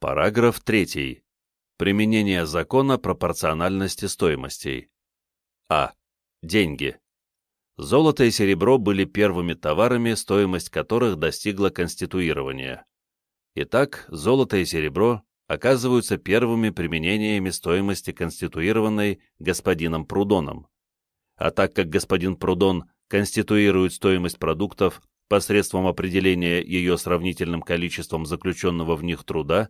Параграф 3. Применение закона пропорциональности стоимостей. А. Деньги. Золото и серебро были первыми товарами, стоимость которых достигла конституирования. Итак, золото и серебро оказываются первыми применениями стоимости конституированной господином Прудоном. А так как господин Прудон конституирует стоимость продуктов посредством определения ее сравнительным количеством заключенного в них труда,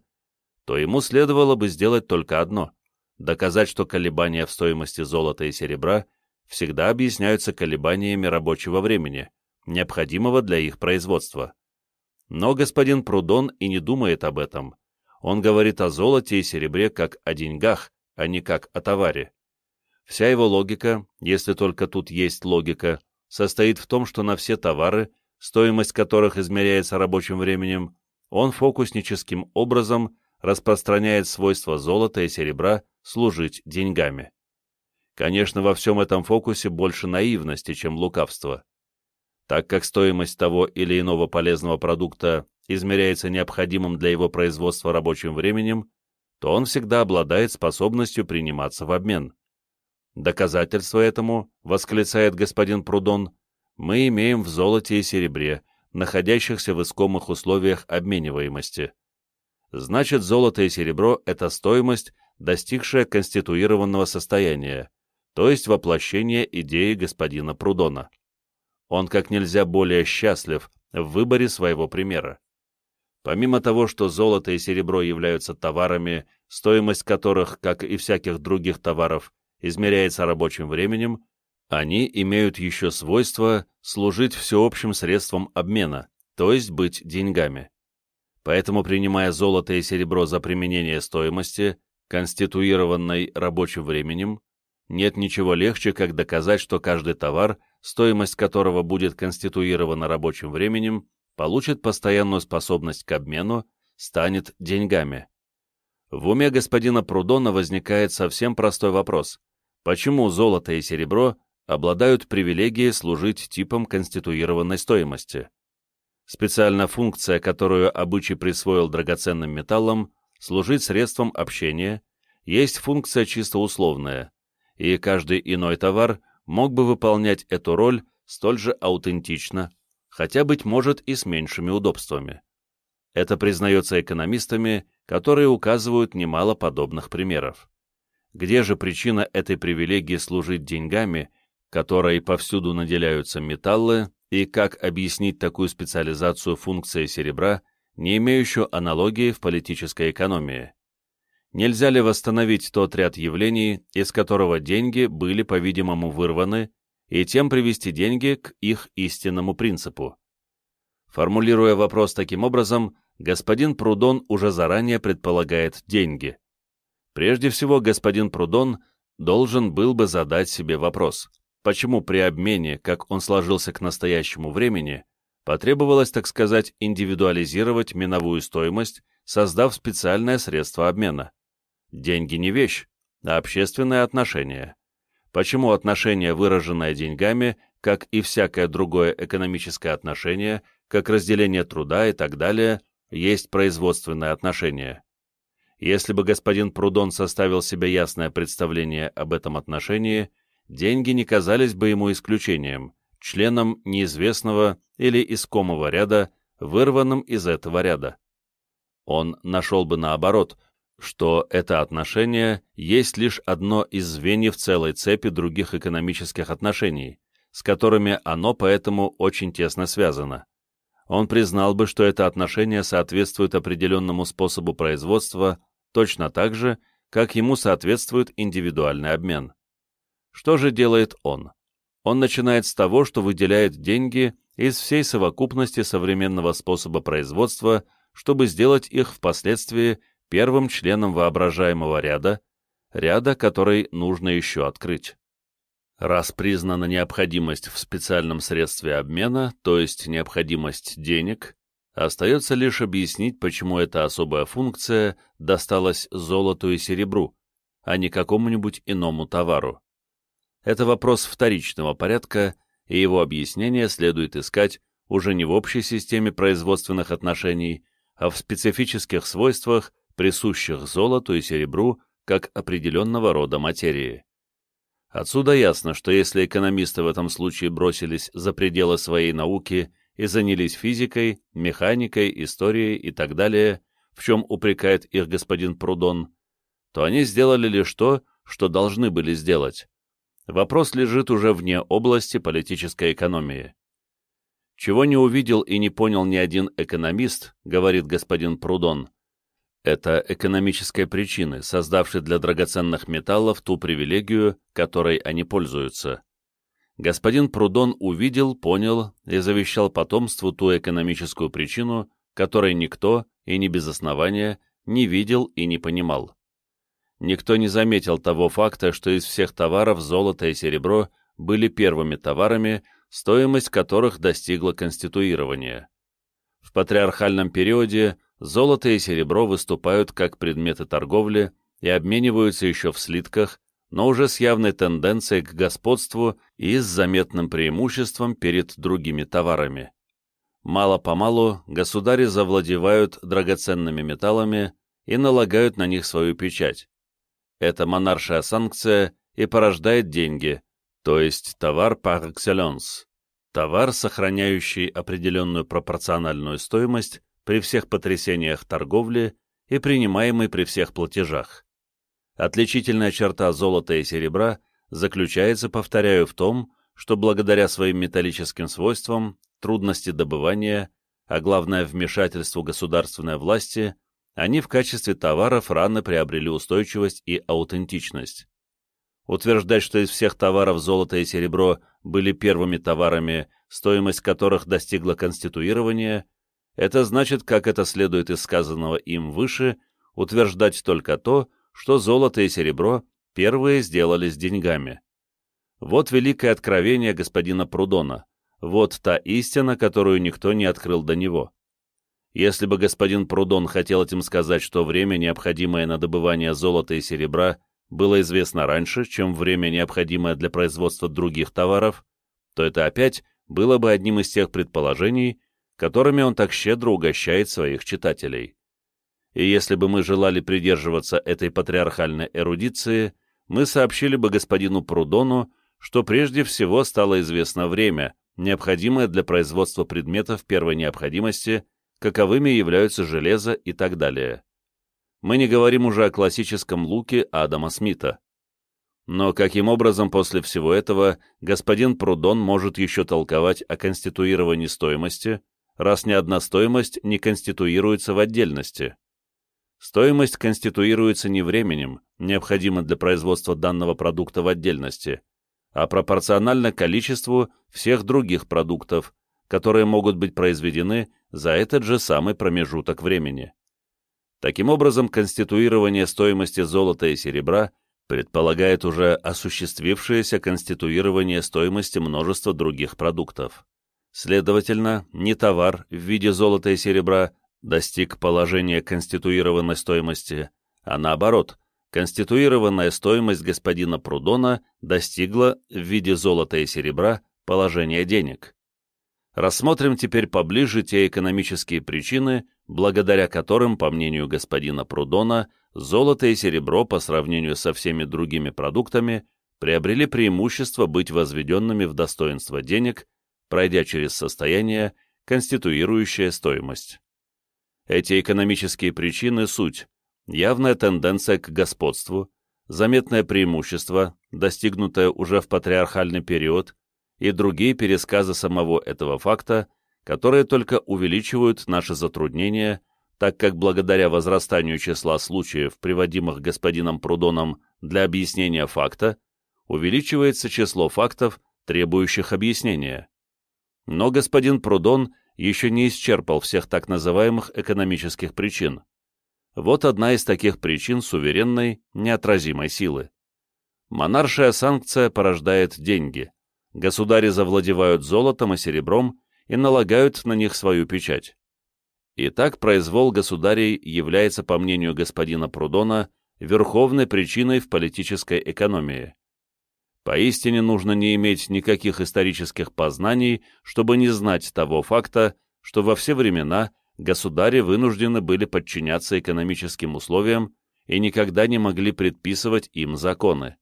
то ему следовало бы сделать только одно – доказать, что колебания в стоимости золота и серебра всегда объясняются колебаниями рабочего времени, необходимого для их производства. Но господин Прудон и не думает об этом. Он говорит о золоте и серебре как о деньгах, а не как о товаре. Вся его логика, если только тут есть логика, состоит в том, что на все товары, стоимость которых измеряется рабочим временем, он фокусническим образом распространяет свойства золота и серебра служить деньгами. Конечно, во всем этом фокусе больше наивности, чем лукавства. Так как стоимость того или иного полезного продукта измеряется необходимым для его производства рабочим временем, то он всегда обладает способностью приниматься в обмен. Доказательство этому, восклицает господин Прудон, мы имеем в золоте и серебре, находящихся в искомых условиях обмениваемости значит золото и серебро – это стоимость, достигшая конституированного состояния, то есть воплощение идеи господина Прудона. Он как нельзя более счастлив в выборе своего примера. Помимо того, что золото и серебро являются товарами, стоимость которых, как и всяких других товаров, измеряется рабочим временем, они имеют еще свойство служить всеобщим средством обмена, то есть быть деньгами. Поэтому, принимая золото и серебро за применение стоимости, конституированной рабочим временем, нет ничего легче, как доказать, что каждый товар, стоимость которого будет конституирована рабочим временем, получит постоянную способность к обмену, станет деньгами. В уме господина Прудона возникает совсем простой вопрос. Почему золото и серебро обладают привилегией служить типом конституированной стоимости? Специальная функция, которую обычай присвоил драгоценным металлам, служить средством общения, есть функция чисто условная, и каждый иной товар мог бы выполнять эту роль столь же аутентично, хотя, быть может, и с меньшими удобствами. Это признается экономистами, которые указывают немало подобных примеров. Где же причина этой привилегии служить деньгами, которой повсюду наделяются металлы, и как объяснить такую специализацию функции серебра, не имеющую аналогии в политической экономии? Нельзя ли восстановить тот ряд явлений, из которого деньги были, по-видимому, вырваны, и тем привести деньги к их истинному принципу? Формулируя вопрос таким образом, господин Прудон уже заранее предполагает деньги. Прежде всего, господин Прудон должен был бы задать себе вопрос – почему при обмене, как он сложился к настоящему времени, потребовалось, так сказать, индивидуализировать миновую стоимость, создав специальное средство обмена. Деньги не вещь, а общественное отношение. Почему отношение, выраженное деньгами, как и всякое другое экономическое отношение, как разделение труда и так далее, есть производственное отношение? Если бы господин Прудон составил себе ясное представление об этом отношении, деньги не казались бы ему исключением, членом неизвестного или искомого ряда, вырванным из этого ряда. Он нашел бы наоборот, что это отношение есть лишь одно из звеньев целой цепи других экономических отношений, с которыми оно поэтому очень тесно связано. Он признал бы, что это отношение соответствует определенному способу производства точно так же, как ему соответствует индивидуальный обмен. Что же делает он? Он начинает с того, что выделяет деньги из всей совокупности современного способа производства, чтобы сделать их впоследствии первым членом воображаемого ряда, ряда, который нужно еще открыть. Раз признана необходимость в специальном средстве обмена, то есть необходимость денег, остается лишь объяснить, почему эта особая функция досталась золоту и серебру, а не какому-нибудь иному товару это вопрос вторичного порядка, и его объяснение следует искать уже не в общей системе производственных отношений, а в специфических свойствах, присущих золоту и серебру как определенного рода материи. Отсюда ясно, что если экономисты в этом случае бросились за пределы своей науки и занялись физикой, механикой, историей и так далее, в чем упрекает их господин Прудон, то они сделали лишь то, что должны были сделать. Вопрос лежит уже вне области политической экономии. Чего не увидел и не понял ни один экономист, говорит господин Прудон, это экономические причины, создавшие для драгоценных металлов ту привилегию, которой они пользуются. Господин Прудон увидел, понял и завещал потомству ту экономическую причину, которой никто, и не без основания, не видел и не понимал. Никто не заметил того факта, что из всех товаров золото и серебро были первыми товарами, стоимость которых достигла конституирования. В патриархальном периоде золото и серебро выступают как предметы торговли и обмениваются еще в слитках, но уже с явной тенденцией к господству и с заметным преимуществом перед другими товарами. Мало-помалу государи завладевают драгоценными металлами и налагают на них свою печать. Это монаршая санкция и порождает деньги, то есть товар par excellence, товар, сохраняющий определенную пропорциональную стоимость при всех потрясениях торговли и принимаемый при всех платежах. Отличительная черта золота и серебра заключается, повторяю, в том, что благодаря своим металлическим свойствам, трудности добывания, а главное вмешательству государственной власти, они в качестве товаров рано приобрели устойчивость и аутентичность. Утверждать, что из всех товаров золото и серебро были первыми товарами, стоимость которых достигла конституирования, это значит, как это следует из сказанного им выше, утверждать только то, что золото и серебро первые сделали с деньгами. Вот великое откровение господина Прудона, вот та истина, которую никто не открыл до него. Если бы господин Прудон хотел этим сказать, что время, необходимое на добывание золота и серебра, было известно раньше, чем время, необходимое для производства других товаров, то это опять было бы одним из тех предположений, которыми он так щедро угощает своих читателей. И если бы мы желали придерживаться этой патриархальной эрудиции, мы сообщили бы господину Прудону, что прежде всего стало известно время, необходимое для производства предметов первой необходимости, каковыми являются железо и так далее. Мы не говорим уже о классическом луке Адама Смита. Но каким образом после всего этого господин Прудон может еще толковать о конституировании стоимости, раз ни одна стоимость не конституируется в отдельности. Стоимость конституируется не временем, необходимым для производства данного продукта в отдельности, а пропорционально количеству всех других продуктов, которые могут быть произведены за этот же самый промежуток времени. Таким образом, конституирование стоимости золота и серебра предполагает уже осуществившееся конституирование стоимости множества других продуктов. Следовательно, не товар в виде золота и серебра достиг положения конституированной стоимости, а наоборот, конституированная стоимость господина Прудона достигла в виде золота и серебра положения денег. Рассмотрим теперь поближе те экономические причины, благодаря которым, по мнению господина Прудона, золото и серебро по сравнению со всеми другими продуктами приобрели преимущество быть возведенными в достоинство денег пройдя через состояние, конституирующее стоимость. Эти экономические причины – суть, явная тенденция к господству, заметное преимущество, достигнутое уже в патриархальный период, и другие пересказы самого этого факта, которые только увеличивают наши затруднения, так как благодаря возрастанию числа случаев, приводимых господином Прудоном для объяснения факта, увеличивается число фактов, требующих объяснения. Но господин Прудон еще не исчерпал всех так называемых экономических причин. Вот одна из таких причин суверенной, неотразимой силы. Монаршая санкция порождает деньги. Государи завладевают золотом и серебром и налагают на них свою печать. И так произвол государей является, по мнению господина Прудона, верховной причиной в политической экономии. Поистине нужно не иметь никаких исторических познаний, чтобы не знать того факта, что во все времена государи вынуждены были подчиняться экономическим условиям и никогда не могли предписывать им законы.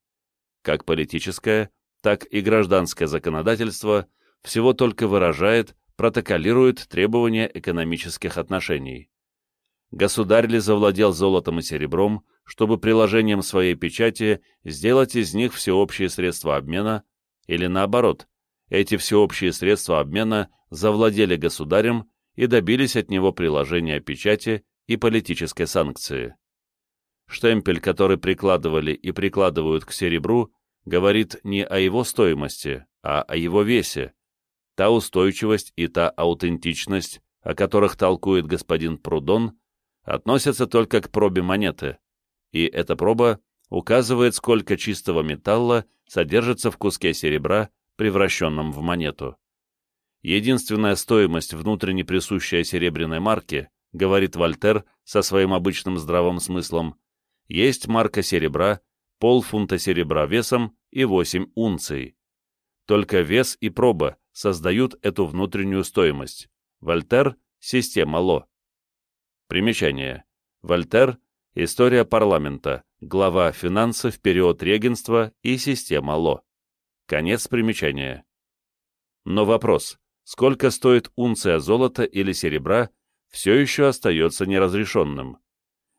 Как политическое, так и гражданское законодательство всего только выражает, протоколирует требования экономических отношений. Государь ли завладел золотом и серебром, чтобы приложением своей печати сделать из них всеобщие средства обмена, или наоборот, эти всеобщие средства обмена завладели государем и добились от него приложения печати и политической санкции. Штемпель, который прикладывали и прикладывают к серебру, говорит не о его стоимости, а о его весе. Та устойчивость и та аутентичность, о которых толкует господин Прудон, относятся только к пробе монеты, и эта проба указывает, сколько чистого металла содержится в куске серебра, превращенном в монету. Единственная стоимость, внутренне присущая серебряной марке, говорит Вольтер со своим обычным здравым смыслом, есть марка серебра, полфунта серебра весом и 8 унций. Только вес и проба создают эту внутреннюю стоимость. Вольтер – система Ло. Примечание. Вольтер – история парламента, глава финансы в период регенства и система Ло. Конец примечания. Но вопрос, сколько стоит унция золота или серебра, все еще остается неразрешенным.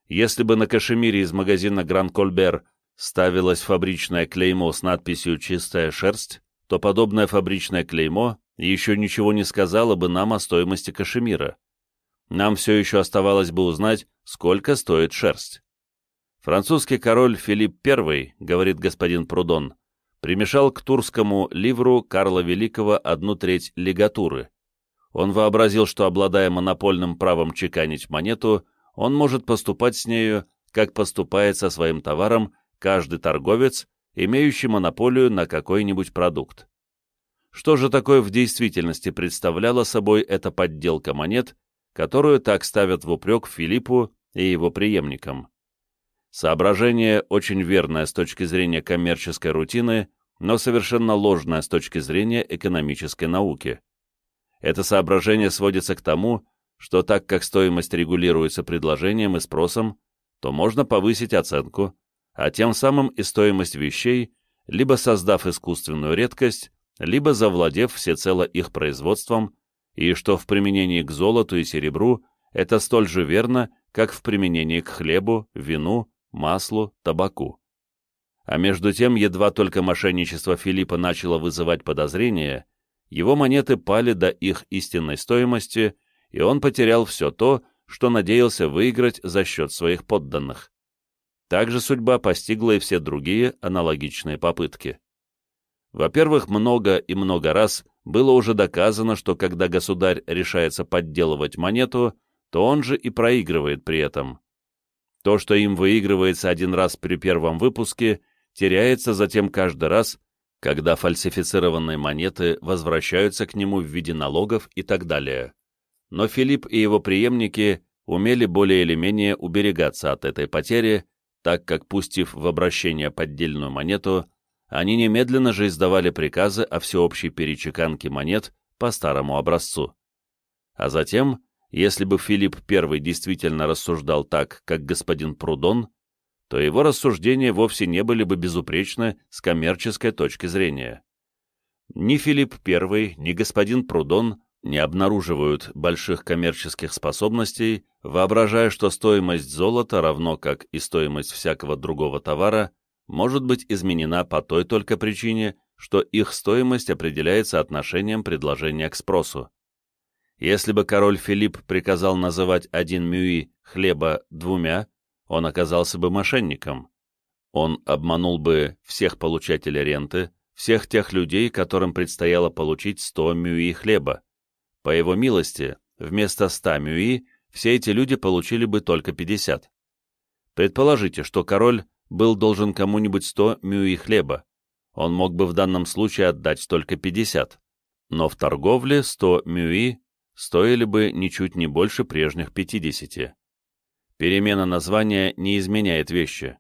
Если бы на кашемире из магазина Гран Кольбер ставилось фабричное клеймо с надписью «Чистая шерсть», то подобное фабричное клеймо еще ничего не сказало бы нам о стоимости кашемира. Нам все еще оставалось бы узнать, сколько стоит шерсть. Французский король Филипп I, говорит господин Прудон, примешал к турскому ливру Карла Великого одну треть лигатуры. Он вообразил, что, обладая монопольным правом чеканить монету, он может поступать с нею, как поступает со своим товаром каждый торговец, имеющий монополию на какой-нибудь продукт. Что же такое в действительности представляла собой эта подделка монет, которую так ставят в упрек Филиппу и его преемникам? Соображение очень верное с точки зрения коммерческой рутины, но совершенно ложное с точки зрения экономической науки. Это соображение сводится к тому, что так как стоимость регулируется предложением и спросом, то можно повысить оценку, а тем самым и стоимость вещей, либо создав искусственную редкость, либо завладев всецело их производством, и что в применении к золоту и серебру это столь же верно, как в применении к хлебу, вину, маслу, табаку. А между тем, едва только мошенничество Филиппа начало вызывать подозрения, его монеты пали до их истинной стоимости – и он потерял все то, что надеялся выиграть за счет своих подданных. Также судьба постигла и все другие аналогичные попытки. Во-первых, много и много раз было уже доказано, что когда государь решается подделывать монету, то он же и проигрывает при этом. То, что им выигрывается один раз при первом выпуске, теряется затем каждый раз, когда фальсифицированные монеты возвращаются к нему в виде налогов и так далее но Филипп и его преемники умели более или менее уберегаться от этой потери, так как, пустив в обращение поддельную монету, они немедленно же издавали приказы о всеобщей перечеканке монет по старому образцу. А затем, если бы Филипп I действительно рассуждал так, как господин Прудон, то его рассуждения вовсе не были бы безупречны с коммерческой точки зрения. Ни Филипп I, ни господин Прудон не обнаруживают больших коммерческих способностей, воображая, что стоимость золота, равно как и стоимость всякого другого товара, может быть изменена по той только причине, что их стоимость определяется отношением предложения к спросу. Если бы король Филипп приказал называть один мюи хлеба двумя, он оказался бы мошенником. Он обманул бы всех получателей ренты, всех тех людей, которым предстояло получить 100 мюи хлеба. По его милости, вместо 100 мюи все эти люди получили бы только 50. Предположите, что король был должен кому-нибудь 100 мюи хлеба. Он мог бы в данном случае отдать только 50. Но в торговле 100 мюи стоили бы ничуть не больше прежних 50. Перемена названия не изменяет вещи.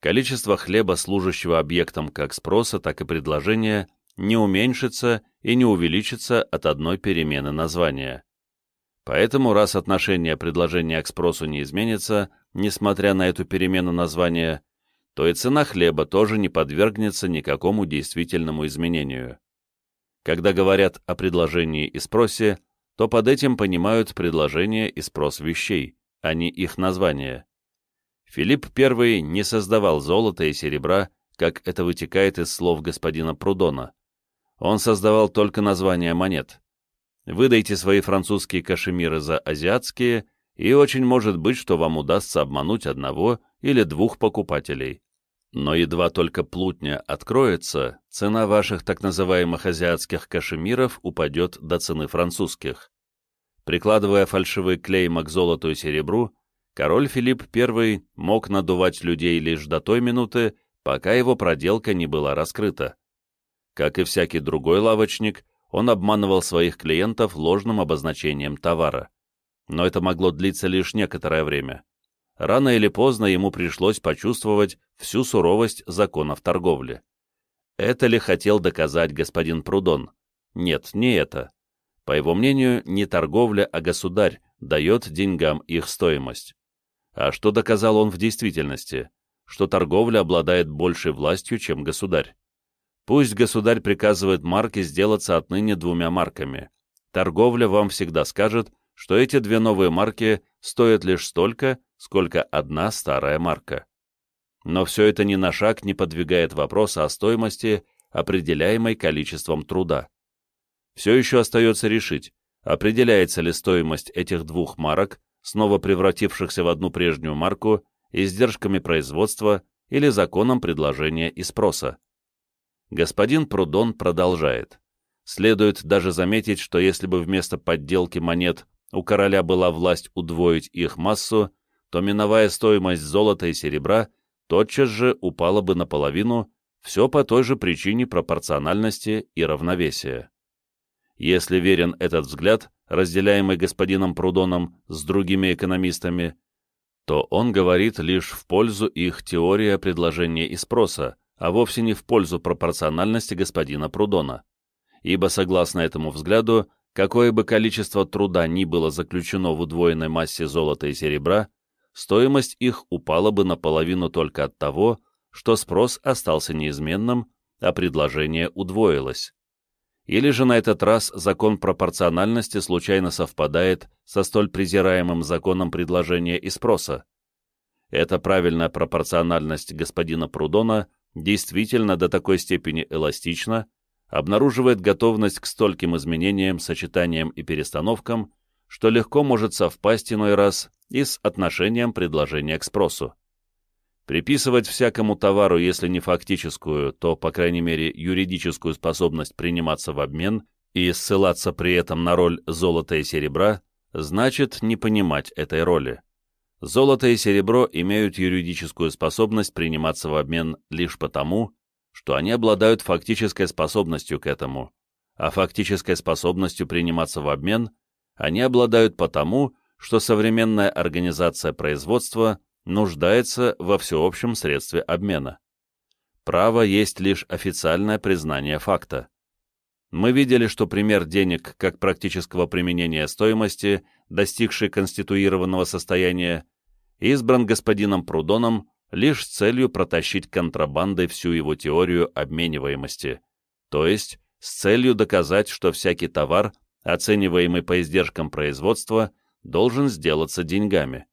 Количество хлеба, служащего объектом как спроса, так и предложения, не уменьшится и не увеличится от одной перемены названия. Поэтому, раз отношение предложения к спросу не изменится, несмотря на эту перемену названия, то и цена хлеба тоже не подвергнется никакому действительному изменению. Когда говорят о предложении и спросе, то под этим понимают предложение и спрос вещей, а не их название. Филипп I не создавал золота и серебра, как это вытекает из слов господина Прудона. Он создавал только названия монет. Выдайте свои французские кашемиры за азиатские, и очень может быть, что вам удастся обмануть одного или двух покупателей. Но едва только плутня откроется, цена ваших так называемых азиатских кашемиров упадет до цены французских. Прикладывая фальшивый клейма к золоту и серебру, король Филипп I мог надувать людей лишь до той минуты, пока его проделка не была раскрыта. Как и всякий другой лавочник, он обманывал своих клиентов ложным обозначением товара. Но это могло длиться лишь некоторое время рано или поздно ему пришлось почувствовать всю суровость законов торговли. Это ли хотел доказать господин Прудон? Нет, не это. По его мнению, не торговля, а государь дает деньгам их стоимость. А что доказал он в действительности? Что торговля обладает большей властью, чем государь. Пусть государь приказывает марке сделаться отныне двумя марками. Торговля вам всегда скажет, что эти две новые марки стоят лишь столько, сколько одна старая марка. Но все это ни на шаг не подвигает вопроса о стоимости, определяемой количеством труда. Все еще остается решить, определяется ли стоимость этих двух марок, снова превратившихся в одну прежнюю марку, издержками производства или законом предложения и спроса. Господин Прудон продолжает. Следует даже заметить, что если бы вместо подделки монет у короля была власть удвоить их массу, то миновая стоимость золота и серебра тотчас же упала бы наполовину, все по той же причине пропорциональности и равновесия. Если верен этот взгляд, разделяемый господином Прудоном с другими экономистами, то он говорит лишь в пользу их теории предложения и спроса, а вовсе не в пользу пропорциональности господина Прудона. Ибо, согласно этому взгляду, какое бы количество труда ни было заключено в удвоенной массе золота и серебра, стоимость их упала бы наполовину только от того, что спрос остался неизменным, а предложение удвоилось. Или же на этот раз закон пропорциональности случайно совпадает со столь презираемым законом предложения и спроса. Эта правильная пропорциональность господина Прудона действительно до такой степени эластична, обнаруживает готовность к стольким изменениям, сочетаниям и перестановкам, что легко может совпасть иной раз и с отношением предложения к спросу. Приписывать всякому товару, если не фактическую, то, по крайней мере, юридическую способность приниматься в обмен и ссылаться при этом на роль золота и серебра, значит не понимать этой роли. Золото и серебро имеют юридическую способность приниматься в обмен лишь потому, что они обладают фактической способностью к этому, а фактической способностью приниматься в обмен они обладают потому, что современная организация производства нуждается во всеобщем средстве обмена. Право есть лишь официальное признание факта. Мы видели, что пример денег как практического применения стоимости, достигшей конституированного состояния, избран господином Прудоном лишь с целью протащить контрабандой всю его теорию обмениваемости, то есть с целью доказать, что всякий товар, оцениваемый по издержкам производства, должен сделаться деньгами.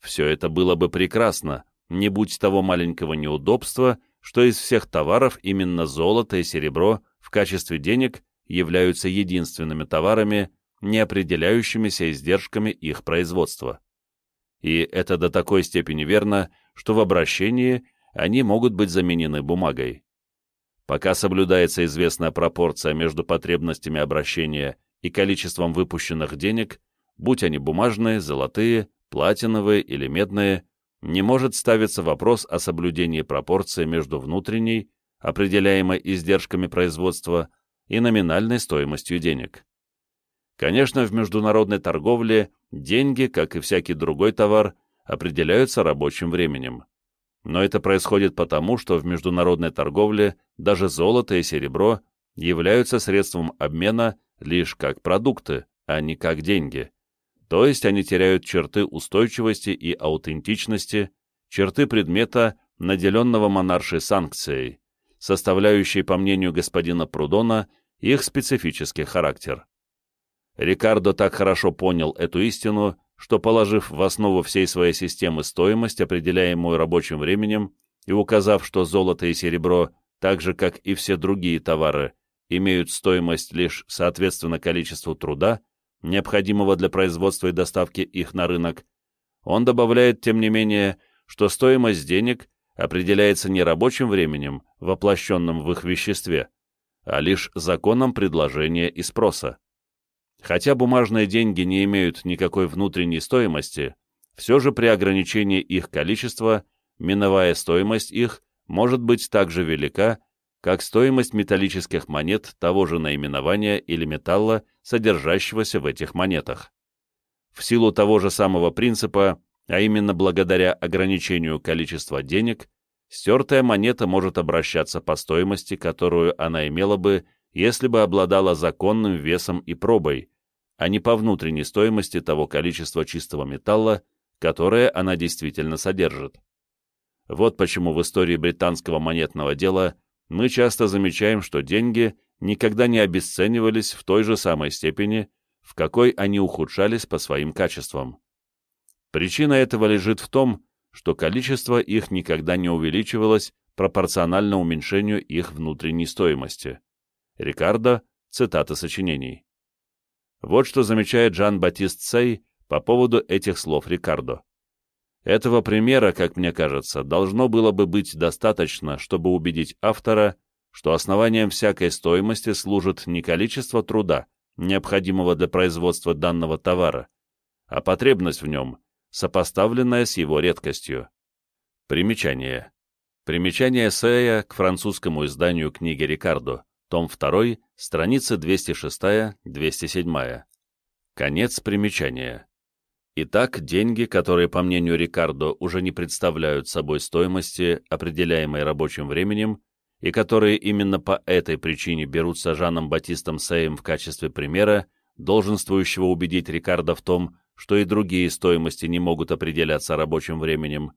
Все это было бы прекрасно, не будь того маленького неудобства, что из всех товаров именно золото и серебро в качестве денег являются единственными товарами, не определяющимися издержками их производства. И это до такой степени верно, что в обращении они могут быть заменены бумагой. Пока соблюдается известная пропорция между потребностями обращения и количеством выпущенных денег, будь они бумажные, золотые, платиновые или медные, не может ставиться вопрос о соблюдении пропорции между внутренней, определяемой издержками производства, и номинальной стоимостью денег. Конечно, в международной торговле деньги, как и всякий другой товар, определяются рабочим временем. Но это происходит потому, что в международной торговле даже золото и серебро являются средством обмена лишь как продукты, а не как деньги. То есть они теряют черты устойчивости и аутентичности, черты предмета, наделенного монаршей санкцией, составляющей, по мнению господина Прудона, их специфический характер. Рикардо так хорошо понял эту истину, что, положив в основу всей своей системы стоимость, определяемую рабочим временем, и указав, что золото и серебро, так же как и все другие товары, имеют стоимость лишь соответственно количеству труда, необходимого для производства и доставки их на рынок, он добавляет, тем не менее, что стоимость денег определяется не рабочим временем, воплощенным в их веществе, а лишь законом предложения и спроса. Хотя бумажные деньги не имеют никакой внутренней стоимости, все же при ограничении их количества, миновая стоимость их может быть так же велика, как стоимость металлических монет того же наименования или металла, содержащегося в этих монетах. В силу того же самого принципа, а именно благодаря ограничению количества денег, стертая монета может обращаться по стоимости, которую она имела бы, если бы обладала законным весом и пробой, а не по внутренней стоимости того количества чистого металла, которое она действительно содержит. Вот почему в истории британского монетного дела мы часто замечаем, что деньги никогда не обесценивались в той же самой степени, в какой они ухудшались по своим качествам. Причина этого лежит в том, что количество их никогда не увеличивалось пропорционально уменьшению их внутренней стоимости. Рикардо, цитата сочинений. Вот что замечает Жан-Батист Сей по поводу этих слов Рикардо. Этого примера, как мне кажется, должно было бы быть достаточно, чтобы убедить автора, что основанием всякой стоимости служит не количество труда, необходимого для производства данного товара, а потребность в нем, сопоставленная с его редкостью. Примечание. Примечание Сея к французскому изданию книги Рикардо, том 2, страницы 206-207. Конец примечания. Итак, деньги, которые, по мнению Рикардо, уже не представляют собой стоимости, определяемой рабочим временем, и которые именно по этой причине берутся Жаном Батистом Сеем в качестве примера, долженствующего убедить Рикардо в том, что и другие стоимости не могут определяться рабочим временем.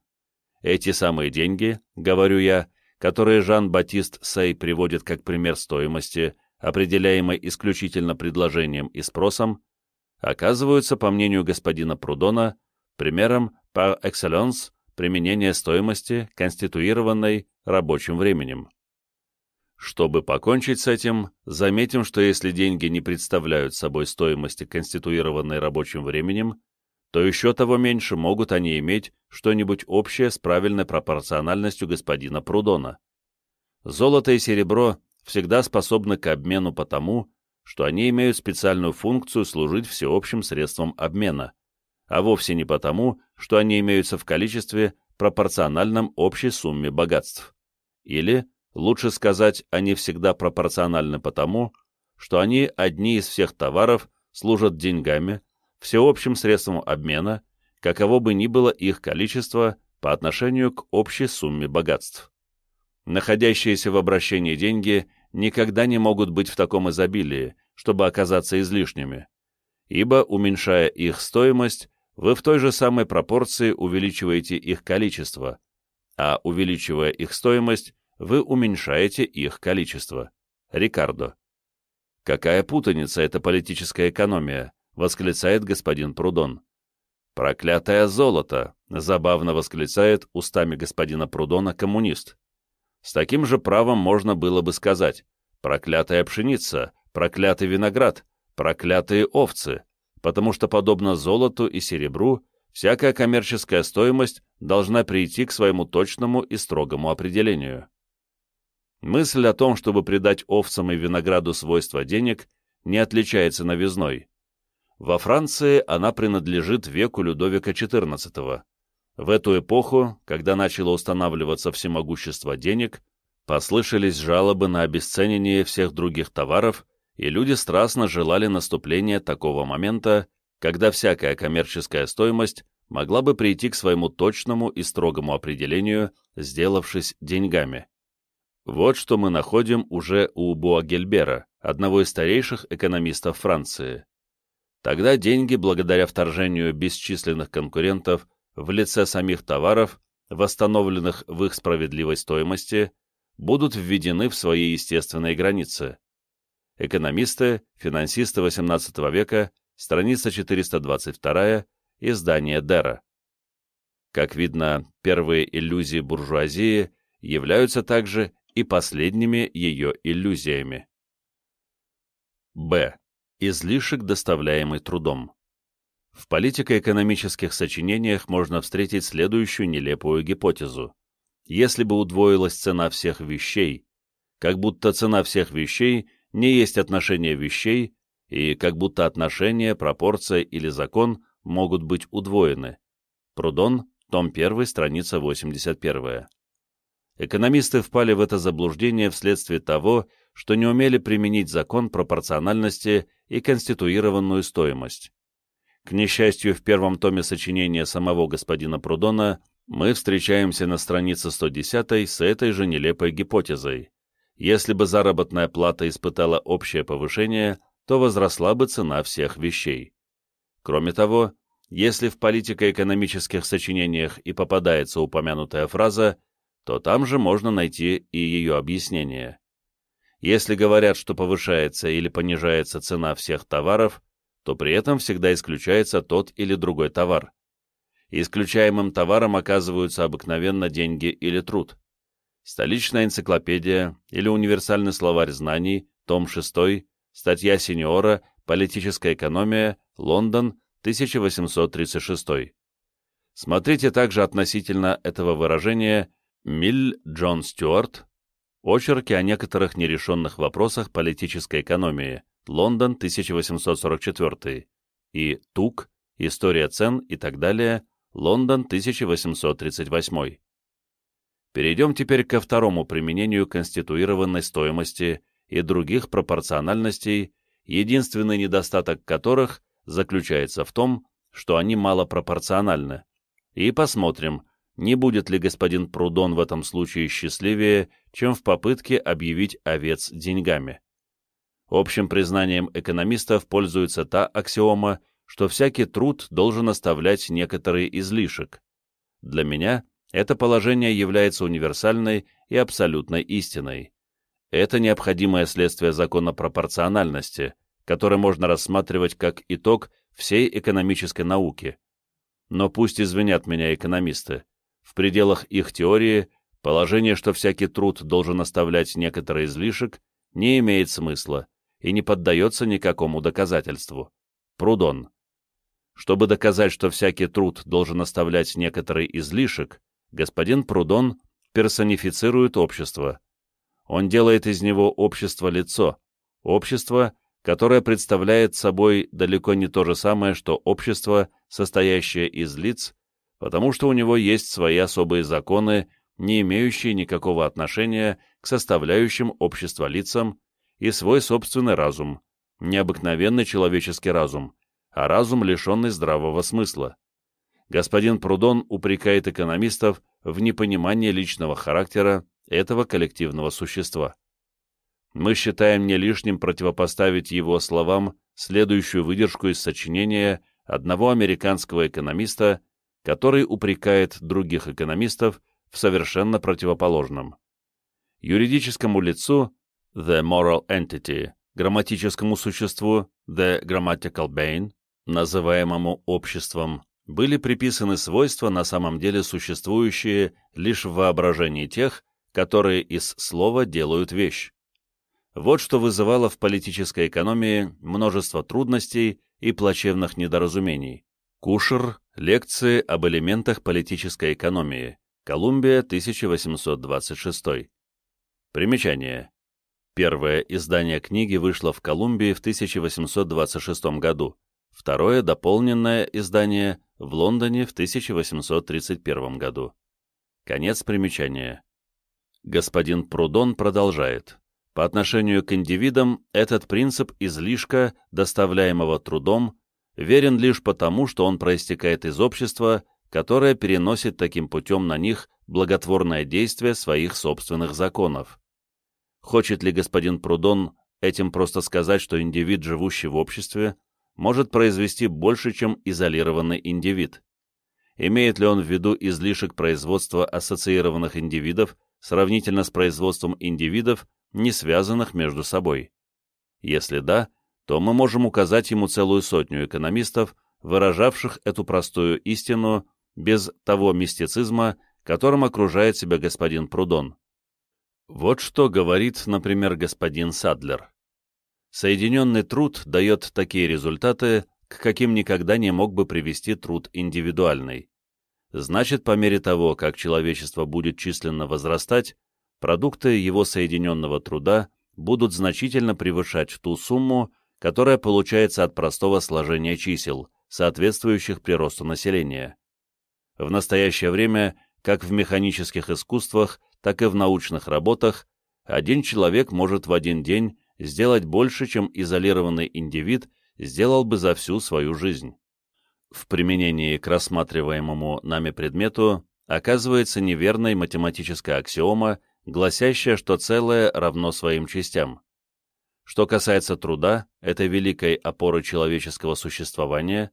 Эти самые деньги, говорю я, которые Жан-Батист Сей приводит как пример стоимости, определяемой исключительно предложением и спросом, оказываются, по мнению господина Прудона, примером par excellence применения стоимости, конституированной рабочим временем. Чтобы покончить с этим, заметим, что если деньги не представляют собой стоимости, конституированной рабочим временем, то еще того меньше могут они иметь что-нибудь общее с правильной пропорциональностью господина Прудона. Золото и серебро всегда способны к обмену потому, что они имеют специальную функцию служить всеобщим средством обмена, а вовсе не потому, что они имеются в количестве, пропорциональном общей сумме богатств. Или, лучше сказать, они всегда пропорциональны потому, что они одни из всех товаров служат деньгами, всеобщим средством обмена, каково бы ни было их количество по отношению к общей сумме богатств. Находящиеся в обращении деньги никогда не могут быть в таком изобилии, чтобы оказаться излишними, ибо, уменьшая их стоимость, вы в той же самой пропорции увеличиваете их количество, а увеличивая их стоимость, вы уменьшаете их количество. Рикардо. Какая путаница эта политическая экономия, восклицает господин Прудон. «Проклятое золото!» — забавно восклицает устами господина Прудона коммунист. С таким же правом можно было бы сказать «проклятая пшеница», «проклятый виноград», «проклятые овцы», потому что, подобно золоту и серебру, всякая коммерческая стоимость должна прийти к своему точному и строгому определению. Мысль о том, чтобы придать овцам и винограду свойства денег, не отличается новизной. Во Франции она принадлежит веку Людовика XIV. В эту эпоху, когда начало устанавливаться всемогущество денег, послышались жалобы на обесценение всех других товаров, и люди страстно желали наступления такого момента, когда всякая коммерческая стоимость могла бы прийти к своему точному и строгому определению, сделавшись деньгами. Вот что мы находим уже у Буагельбера, одного из старейших экономистов Франции. Тогда деньги, благодаря вторжению бесчисленных конкурентов в лице самих товаров, восстановленных в их справедливой стоимости, будут введены в свои естественные границы. Экономисты, финансисты XVIII века, страница 422, издание Дера. Как видно, первые иллюзии буржуазии являются также и последними ее иллюзиями. Б. Излишек, доставляемый трудом. В политико-экономических сочинениях можно встретить следующую нелепую гипотезу. Если бы удвоилась цена всех вещей, как будто цена всех вещей не есть отношение вещей, и как будто отношение, пропорция или закон могут быть удвоены. Прудон, том 1, страница 81. Экономисты впали в это заблуждение вследствие того, что не умели применить закон пропорциональности и конституированную стоимость. К несчастью, в первом томе сочинения самого господина Прудона мы встречаемся на странице 110 с этой же нелепой гипотезой. Если бы заработная плата испытала общее повышение, то возросла бы цена всех вещей. Кроме того, если в политико-экономических сочинениях и попадается упомянутая фраза, то там же можно найти и ее объяснение. Если говорят, что повышается или понижается цена всех товаров, то при этом всегда исключается тот или другой товар. Исключаемым товаром оказываются обыкновенно деньги или труд. Столичная энциклопедия или универсальный словарь знаний, том 6, статья сеньора «Политическая экономия», Лондон, 1836. Смотрите также относительно этого выражения Миль Джон Стюарт, Очерки о некоторых нерешенных вопросах политической экономии. Лондон, 1844. И Тук, История цен и так далее. Лондон, 1838. Перейдем теперь ко второму применению конституированной стоимости и других пропорциональностей, единственный недостаток которых заключается в том, что они малопропорциональны. И посмотрим, не будет ли господин Прудон в этом случае счастливее, чем в попытке объявить овец деньгами. Общим признанием экономистов пользуется та аксиома, что всякий труд должен оставлять некоторый излишек. Для меня это положение является универсальной и абсолютной истиной. Это необходимое следствие закона пропорциональности, который можно рассматривать как итог всей экономической науки. Но пусть извинят меня экономисты, в пределах их теории положение, что всякий труд должен оставлять некоторый излишек, не имеет смысла и не поддается никакому доказательству. Прудон. Чтобы доказать, что всякий труд должен оставлять некоторый излишек, господин Прудон персонифицирует общество. Он делает из него общество-лицо, общество, которое представляет собой далеко не то же самое, что общество, состоящее из лиц, потому что у него есть свои особые законы, не имеющие никакого отношения к составляющим общество лицам, и свой собственный разум, необыкновенный человеческий разум, а разум, лишенный здравого смысла. Господин Прудон упрекает экономистов в непонимании личного характера этого коллективного существа. Мы считаем не лишним противопоставить его словам следующую выдержку из сочинения одного американского экономиста который упрекает других экономистов в совершенно противоположном. Юридическому лицу the moral entity, грамматическому существу the grammatical being, называемому обществом, были приписаны свойства, на самом деле существующие лишь в воображении тех, которые из слова делают вещь. Вот что вызывало в политической экономии множество трудностей и плачевных недоразумений. Кушер. Лекции об элементах политической экономии. Колумбия, 1826. Примечание. Первое издание книги вышло в Колумбии в 1826 году. Второе дополненное издание в Лондоне в 1831 году. Конец примечания. Господин Прудон продолжает. По отношению к индивидам этот принцип излишка, доставляемого трудом, верен лишь потому, что он проистекает из общества, которое переносит таким путем на них благотворное действие своих собственных законов. Хочет ли господин Прудон этим просто сказать, что индивид, живущий в обществе, может произвести больше, чем изолированный индивид. Имеет ли он в виду излишек производства ассоциированных индивидов сравнительно с производством индивидов, не связанных между собой? Если да, то мы можем указать ему целую сотню экономистов, выражавших эту простую истину без того мистицизма, которым окружает себя господин Прудон. Вот что говорит, например, господин Садлер. Соединенный труд дает такие результаты, к каким никогда не мог бы привести труд индивидуальный. Значит, по мере того, как человечество будет численно возрастать, продукты его соединенного труда будут значительно превышать ту сумму, которая получается от простого сложения чисел, соответствующих приросту населения. В настоящее время, как в механических искусствах, так и в научных работах, один человек может в один день сделать больше, чем изолированный индивид сделал бы за всю свою жизнь. В применении к рассматриваемому нами предмету оказывается неверной математическая аксиома, гласящая, что целое равно своим частям. Что касается труда, этой великой опоры человеческого существования,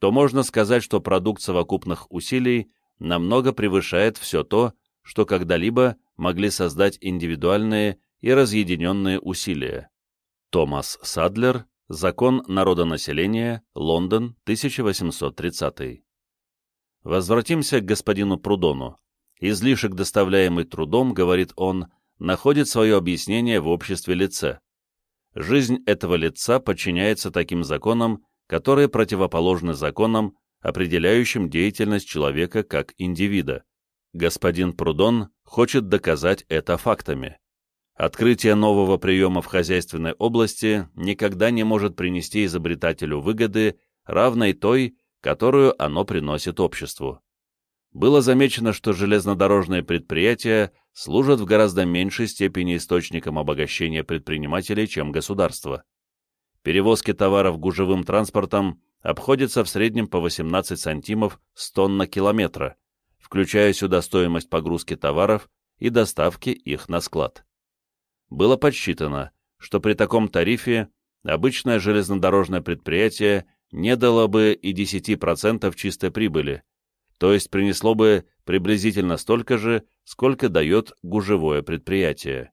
то можно сказать, что продукт совокупных усилий намного превышает все то, что когда-либо могли создать индивидуальные и разъединенные усилия. Томас Садлер, Закон народонаселения, Лондон, 1830. Возвратимся к господину Прудону. Излишек, доставляемый трудом, говорит он, находит свое объяснение в обществе лица. Жизнь этого лица подчиняется таким законам, которые противоположны законам, определяющим деятельность человека как индивида. Господин Прудон хочет доказать это фактами. Открытие нового приема в хозяйственной области никогда не может принести изобретателю выгоды, равной той, которую оно приносит обществу. Было замечено, что железнодорожные предприятия служат в гораздо меньшей степени источником обогащения предпринимателей, чем государство. Перевозки товаров гужевым транспортом обходятся в среднем по 18 сантимов с тонн на километра, включая сюда стоимость погрузки товаров и доставки их на склад. Было подсчитано, что при таком тарифе обычное железнодорожное предприятие не дало бы и 10% чистой прибыли, то есть принесло бы приблизительно столько же, сколько дает гужевое предприятие.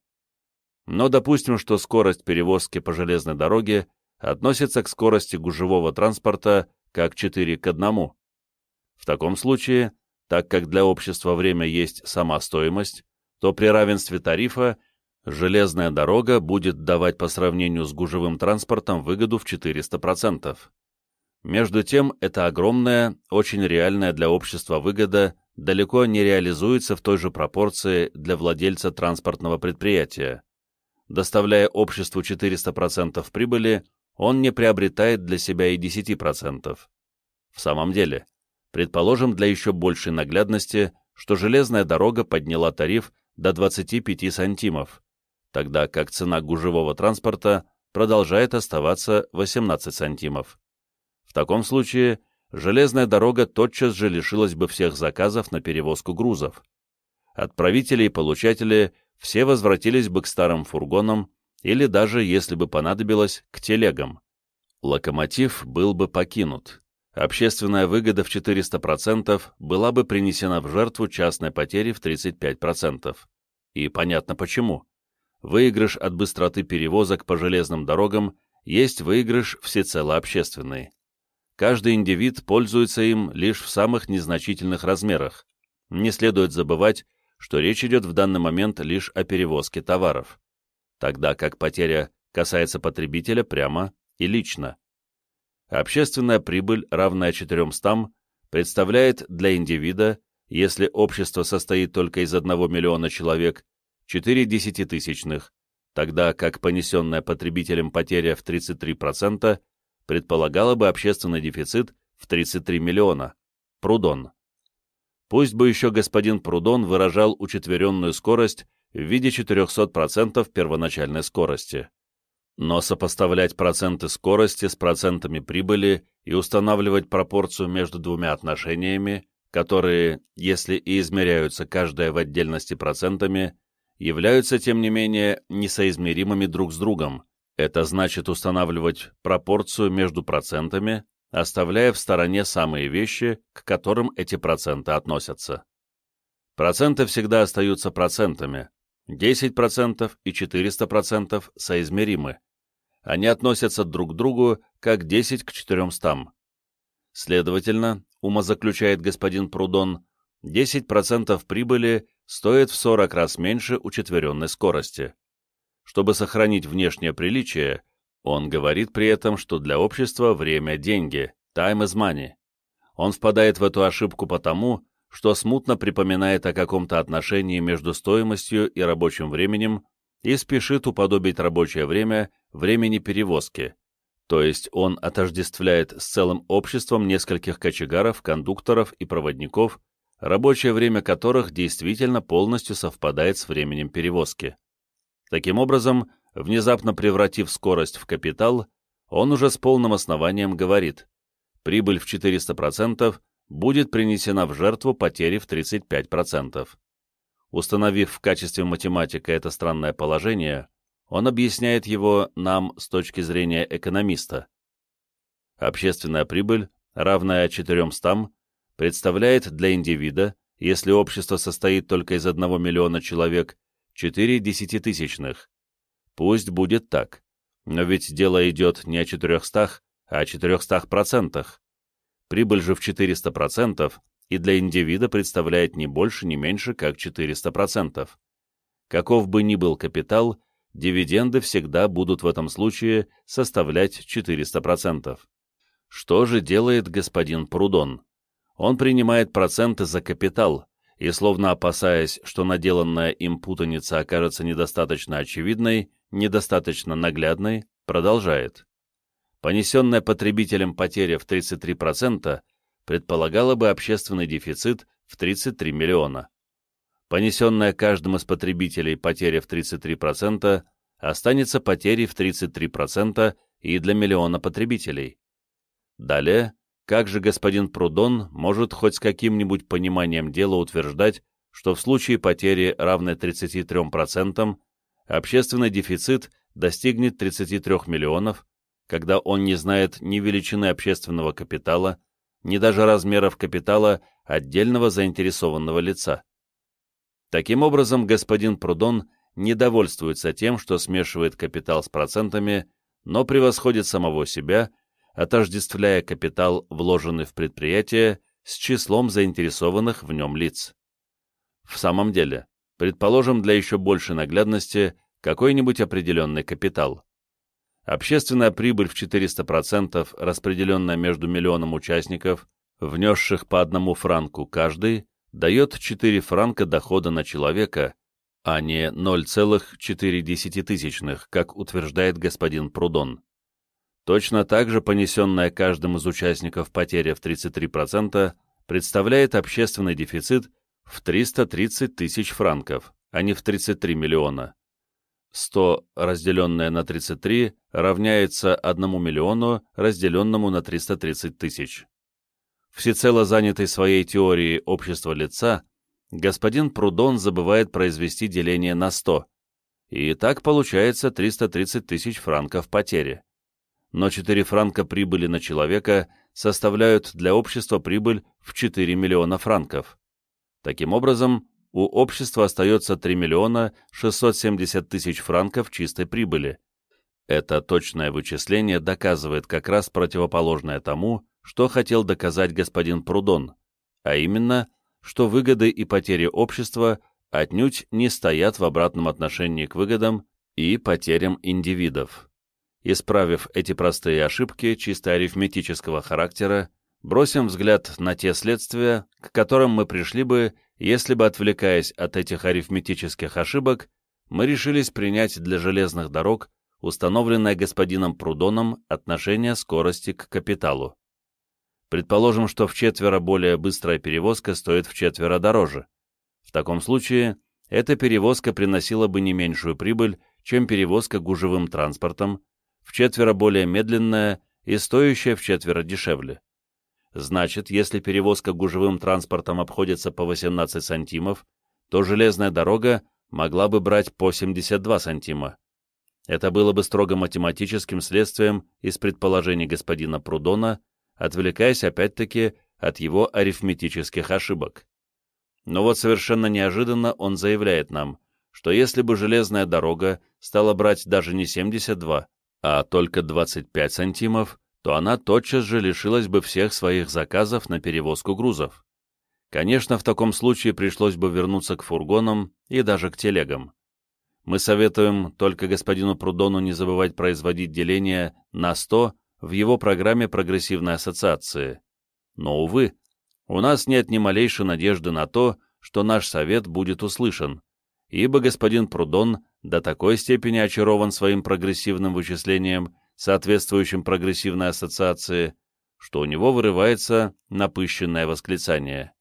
Но допустим, что скорость перевозки по железной дороге относится к скорости гужевого транспорта как 4 к 1. В таком случае так как для общества время есть сама стоимость, то при равенстве тарифа железная дорога будет давать по сравнению с гужевым транспортом выгоду в 400%. Между тем, эта огромная, очень реальная для общества выгода далеко не реализуется в той же пропорции для владельца транспортного предприятия. Доставляя обществу 400% прибыли, он не приобретает для себя и 10%. В самом деле, Предположим для еще большей наглядности, что железная дорога подняла тариф до 25 сантимов, тогда как цена гужевого транспорта продолжает оставаться 18 сантимов. В таком случае железная дорога тотчас же лишилась бы всех заказов на перевозку грузов. Отправители и получатели все возвратились бы к старым фургонам или даже, если бы понадобилось, к телегам. Локомотив был бы покинут, общественная выгода в 400% была бы принесена в жертву частной потери в 35%. И понятно почему. Выигрыш от быстроты перевозок по железным дорогам есть выигрыш всецело общественный. Каждый индивид пользуется им лишь в самых незначительных размерах. Не следует забывать, что речь идет в данный момент лишь о перевозке товаров, тогда как потеря касается потребителя прямо и лично. Общественная прибыль, равная 400, представляет для индивида, если общество состоит только из 1 миллиона человек, 4 десятитысячных, тогда как понесенная потребителем потеря в 33% предполагала бы общественный дефицит в 33 миллиона. Прудон. Пусть бы еще господин Прудон выражал учетверенную скорость в виде 400% первоначальной скорости. Но сопоставлять проценты скорости с процентами прибыли и устанавливать пропорцию между двумя отношениями, которые, если и измеряются каждая в отдельности процентами, являются, тем не менее, несоизмеримыми друг с другом, Это значит устанавливать пропорцию между процентами, оставляя в стороне самые вещи, к которым эти проценты относятся. Проценты всегда остаются процентами. 10% и 400% соизмеримы. Они относятся друг к другу как 10 к 400. Следовательно, умозаключает господин Прудон, 10% прибыли стоит в 40 раз меньше учетверенной скорости. Чтобы сохранить внешнее приличие, он говорит при этом, что для общества время – деньги, time is money. Он впадает в эту ошибку потому, что смутно припоминает о каком-то отношении между стоимостью и рабочим временем и спешит уподобить рабочее время времени перевозки, то есть он отождествляет с целым обществом нескольких кочегаров, кондукторов и проводников, рабочее время которых действительно полностью совпадает с временем перевозки. Таким образом, внезапно превратив скорость в капитал, он уже с полным основанием говорит, прибыль в 400% будет принесена в жертву потери в 35%. Установив в качестве математика это странное положение, он объясняет его нам с точки зрения экономиста. Общественная прибыль, равная 400, представляет для индивида, если общество состоит только из 1 миллиона человек, 4 десятитысячных. Пусть будет так, но ведь дело идет не о 400, а о 400 процентах. Прибыль же в 400 процентов и для индивида представляет не больше, не меньше, как 400 процентов. Каков бы ни был капитал, дивиденды всегда будут в этом случае составлять 400%. Что же делает господин Прудон? Он принимает проценты за капитал и, словно опасаясь, что наделанная им путаница окажется недостаточно очевидной, недостаточно наглядной, продолжает. Понесенная потребителем потеря в 33% предполагала бы общественный дефицит в 33 миллиона понесенная каждым из потребителей потеря в 33%, останется потерей в 33% и для миллиона потребителей. Далее, как же господин Прудон может хоть с каким-нибудь пониманием дела утверждать, что в случае потери, равной 33%, общественный дефицит достигнет 33 миллионов, когда он не знает ни величины общественного капитала, ни даже размеров капитала отдельного заинтересованного лица. Таким образом, господин Прудон не довольствуется тем, что смешивает капитал с процентами, но превосходит самого себя, отождествляя капитал, вложенный в предприятие, с числом заинтересованных в нем лиц. В самом деле, предположим для еще большей наглядности какой-нибудь определенный капитал. Общественная прибыль в 400%, распределенная между миллионом участников, внесших по одному франку каждый, дает 4 франка дохода на человека, а не 0,4, как утверждает господин Прудон. Точно так же понесенная каждым из участников потеря в 33% представляет общественный дефицит в 330 тысяч франков, а не в 33 миллиона. 100, разделенное на 33, равняется 1 миллиону, разделенному на 330 тысяч всецело занятый своей теорией общества лица, господин Прудон забывает произвести деление на 100, и так получается 330 тысяч франков потери. Но 4 франка прибыли на человека составляют для общества прибыль в 4 миллиона франков. Таким образом, у общества остается 3 миллиона 670 тысяч франков чистой прибыли. Это точное вычисление доказывает как раз противоположное тому, что хотел доказать господин Прудон, а именно, что выгоды и потери общества отнюдь не стоят в обратном отношении к выгодам и потерям индивидов. Исправив эти простые ошибки чисто арифметического характера, бросим взгляд на те следствия, к которым мы пришли бы, если бы, отвлекаясь от этих арифметических ошибок, мы решились принять для железных дорог установленное господином Прудоном отношение скорости к капиталу. Предположим, что в четверо более быстрая перевозка стоит в четверо дороже. В таком случае эта перевозка приносила бы не меньшую прибыль, чем перевозка гужевым транспортом, в четверо более медленная и стоящая в четверо дешевле. Значит, если перевозка гужевым транспортом обходится по 18 сантимов, то железная дорога могла бы брать по 72 сантима. Это было бы строго математическим следствием из предположений господина Прудона, отвлекаясь опять-таки от его арифметических ошибок. Но вот совершенно неожиданно он заявляет нам, что если бы железная дорога стала брать даже не 72, а только 25 сантимов, то она тотчас же лишилась бы всех своих заказов на перевозку грузов. Конечно, в таком случае пришлось бы вернуться к фургонам и даже к телегам. Мы советуем только господину Прудону не забывать производить деление на 100 в его программе прогрессивной ассоциации. Но, увы, у нас нет ни малейшей надежды на то, что наш совет будет услышан, ибо господин Прудон до такой степени очарован своим прогрессивным вычислением, соответствующим прогрессивной ассоциации, что у него вырывается напыщенное восклицание.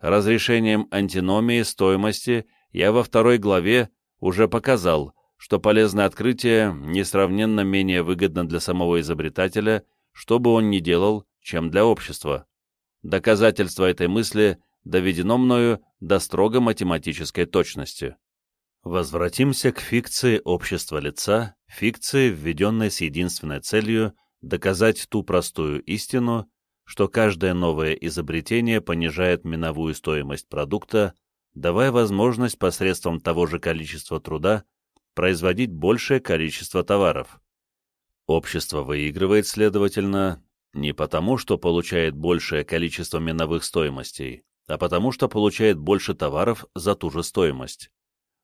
Разрешением антиномии стоимости я во второй главе уже показал, что полезное открытие несравненно менее выгодно для самого изобретателя, что бы он ни делал, чем для общества. Доказательство этой мысли доведено мною до строго математической точности. Возвратимся к фикции общества лица, фикции, введенной с единственной целью доказать ту простую истину, что каждое новое изобретение понижает миновую стоимость продукта, давая возможность посредством того же количества труда производить большее количество товаров. Общество выигрывает, следовательно, не потому, что получает большее количество миновых стоимостей, а потому что получает больше товаров за ту же стоимость.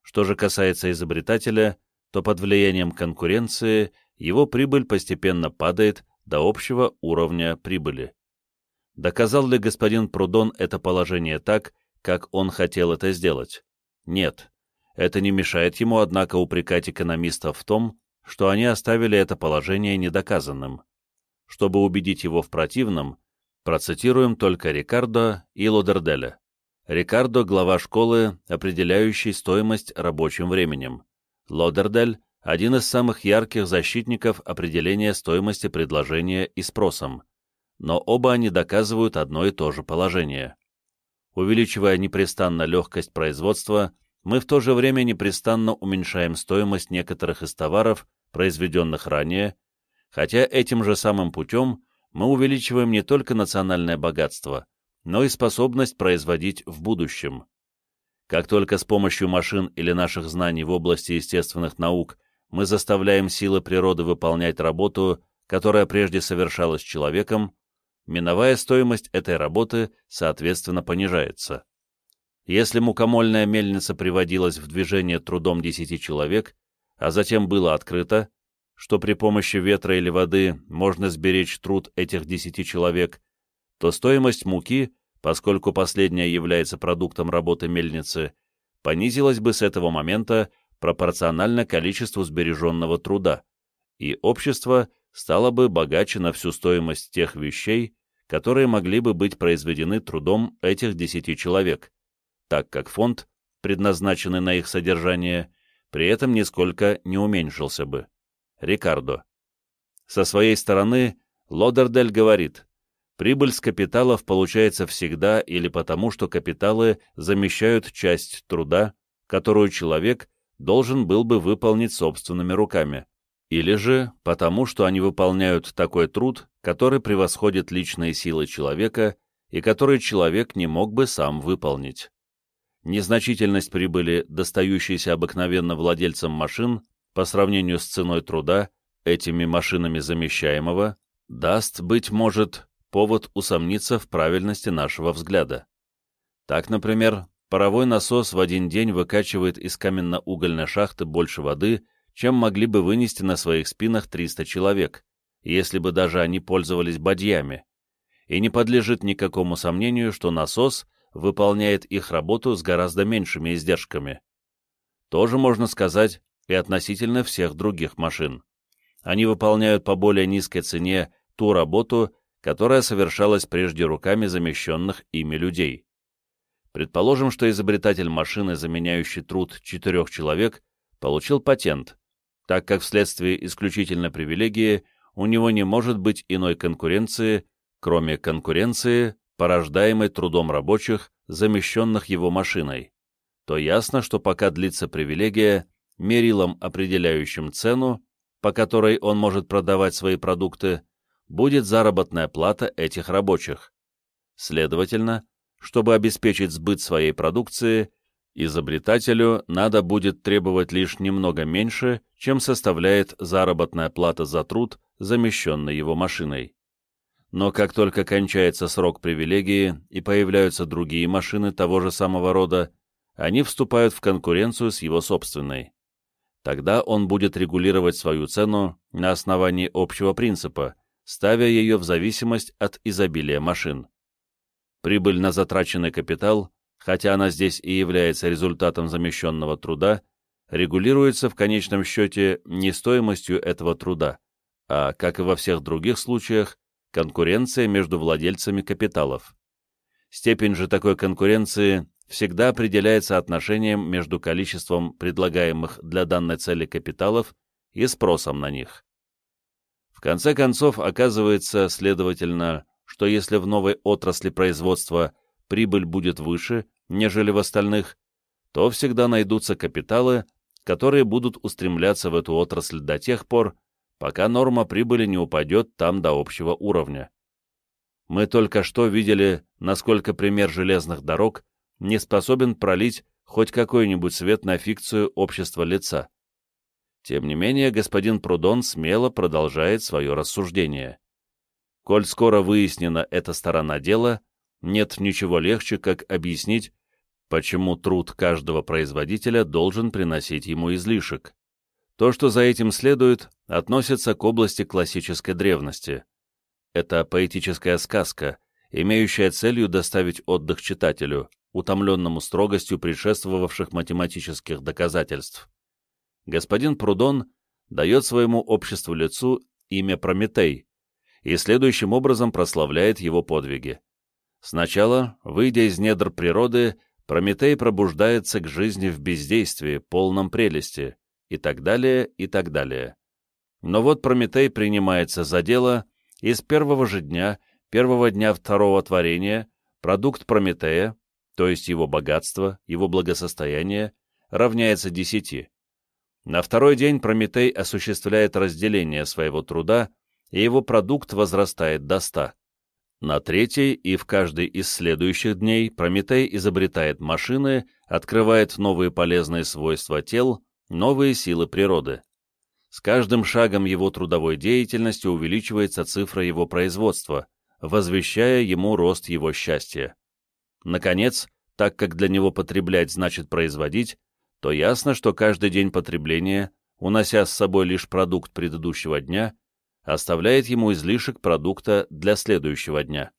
Что же касается изобретателя, то под влиянием конкуренции его прибыль постепенно падает до общего уровня прибыли. Доказал ли господин Прудон это положение так, как он хотел это сделать? Нет. Это не мешает ему, однако, упрекать экономистов в том, что они оставили это положение недоказанным. Чтобы убедить его в противном, процитируем только Рикардо и Лодерделя. Рикардо – глава школы, определяющий стоимость рабочим временем. Лодердель – один из самых ярких защитников определения стоимости предложения и спросом. Но оба они доказывают одно и то же положение. Увеличивая непрестанно легкость производства, мы в то же время непрестанно уменьшаем стоимость некоторых из товаров, произведенных ранее, хотя этим же самым путем мы увеличиваем не только национальное богатство – но и способность производить в будущем. Как только с помощью машин или наших знаний в области естественных наук мы заставляем силы природы выполнять работу, которая прежде совершалась человеком, миновая стоимость этой работы, соответственно, понижается. Если мукомольная мельница приводилась в движение трудом 10 человек, а затем было открыто, что при помощи ветра или воды можно сберечь труд этих 10 человек, то стоимость муки, поскольку последняя является продуктом работы мельницы, понизилась бы с этого момента пропорционально количеству сбереженного труда, и общество стало бы богаче на всю стоимость тех вещей, которые могли бы быть произведены трудом этих десяти человек, так как фонд, предназначенный на их содержание, при этом нисколько не уменьшился бы. Рикардо. Со своей стороны, Лодердель говорит, Прибыль с капиталов получается всегда или потому, что капиталы замещают часть труда, которую человек должен был бы выполнить собственными руками, или же потому, что они выполняют такой труд, который превосходит личные силы человека и который человек не мог бы сам выполнить. Незначительность прибыли, достающейся обыкновенно владельцам машин, по сравнению с ценой труда, этими машинами замещаемого, даст, быть может, повод усомниться в правильности нашего взгляда. Так, например, паровой насос в один день выкачивает из каменно-угольной шахты больше воды, чем могли бы вынести на своих спинах 300 человек, если бы даже они пользовались бадьями. И не подлежит никакому сомнению, что насос выполняет их работу с гораздо меньшими издержками. Тоже можно сказать и относительно всех других машин. Они выполняют по более низкой цене ту работу, которая совершалась прежде руками замещенных ими людей. Предположим, что изобретатель машины, заменяющий труд четырех человек, получил патент, так как вследствие исключительно привилегии у него не может быть иной конкуренции, кроме конкуренции, порождаемой трудом рабочих, замещенных его машиной, то ясно, что пока длится привилегия, мерилом, определяющим цену, по которой он может продавать свои продукты, будет заработная плата этих рабочих. Следовательно, чтобы обеспечить сбыт своей продукции, изобретателю надо будет требовать лишь немного меньше, чем составляет заработная плата за труд, замещенный его машиной. Но как только кончается срок привилегии и появляются другие машины того же самого рода, они вступают в конкуренцию с его собственной. Тогда он будет регулировать свою цену на основании общего принципа, ставя ее в зависимость от изобилия машин. Прибыль на затраченный капитал, хотя она здесь и является результатом замещенного труда, регулируется в конечном счете не стоимостью этого труда, а, как и во всех других случаях, конкуренция между владельцами капиталов. Степень же такой конкуренции всегда определяется отношением между количеством предлагаемых для данной цели капиталов и спросом на них. Конце концов, оказывается, следовательно, что если в новой отрасли производства прибыль будет выше, нежели в остальных, то всегда найдутся капиталы, которые будут устремляться в эту отрасль до тех пор, пока норма прибыли не упадет там до общего уровня. Мы только что видели, насколько пример железных дорог не способен пролить хоть какой-нибудь свет на фикцию общества лица. Тем не менее, господин Прудон смело продолжает свое рассуждение. Коль скоро выяснена эта сторона дела, нет ничего легче, как объяснить, почему труд каждого производителя должен приносить ему излишек. То, что за этим следует, относится к области классической древности. Это поэтическая сказка, имеющая целью доставить отдых читателю, утомленному строгостью предшествовавших математических доказательств. Господин Прудон дает своему обществу лицу имя Прометей и следующим образом прославляет его подвиги. Сначала, выйдя из недр природы, Прометей пробуждается к жизни в бездействии, полном прелести, и так далее, и так далее. Но вот Прометей принимается за дело, и с первого же дня, первого дня второго творения, продукт Прометея, то есть его богатство, его благосостояние, равняется десяти. На второй день Прометей осуществляет разделение своего труда, и его продукт возрастает до ста. На третий и в каждый из следующих дней Прометей изобретает машины, открывает новые полезные свойства тел, новые силы природы. С каждым шагом его трудовой деятельности увеличивается цифра его производства, возвещая ему рост его счастья. Наконец, так как для него потреблять значит производить, то ясно, что каждый день потребления, унося с собой лишь продукт предыдущего дня, оставляет ему излишек продукта для следующего дня.